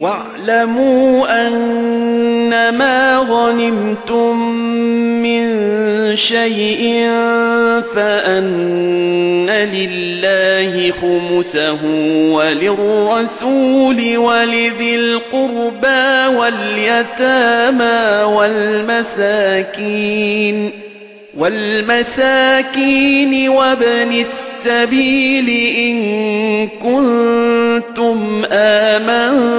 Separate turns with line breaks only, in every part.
وَاعْلَمُوا أَنَّمَا غَنِمْتُم مِّن شَيْءٍ فَأَنَّ لِلَّهِ خُمُسَهُ وَلِلرَّسُولِ وَلِذِي الْقُرْبَى وَالْيَتَامَى وَالْمَسَاكِينِ وَالْمَسَاكِينِ وَابْنِ السَّبِيلِ إِن كُنتُمْ آمَنتُم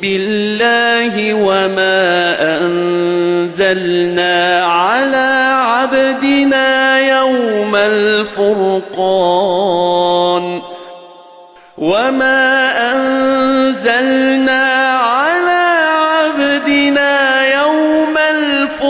بِاللَّهِ وَمَا أَنزَلْنَا عَلَى عَبْدِنَا يَوْمَ الْفُرْقَانِ وَمَا أَنزَلْنَا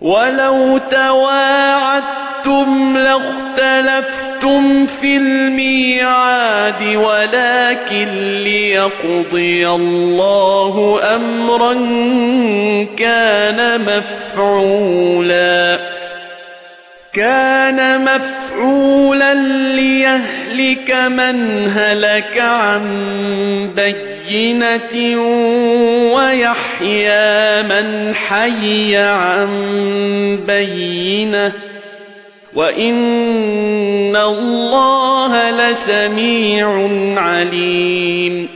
وَلَوْ تَوَاعَدتُّمْ لَاخْتَلَفْتُمْ فِي الْمِيعَادِ وَلَكِن لِّيَقْضِيَ اللَّهُ أَمْرًا كَانَ مَفْعُولًا كَانَ مَفْعُولًا لِّيَهْلِكَ مَنْ هَلَكَ عَن بَيِّنَةٍ وَيَحْيَىٰ مَنْ حَيَّ عَن بَيِّنَةٍ وَإِنَّ اللَّهَ لَسَمِيعٌ عَلِيمٌ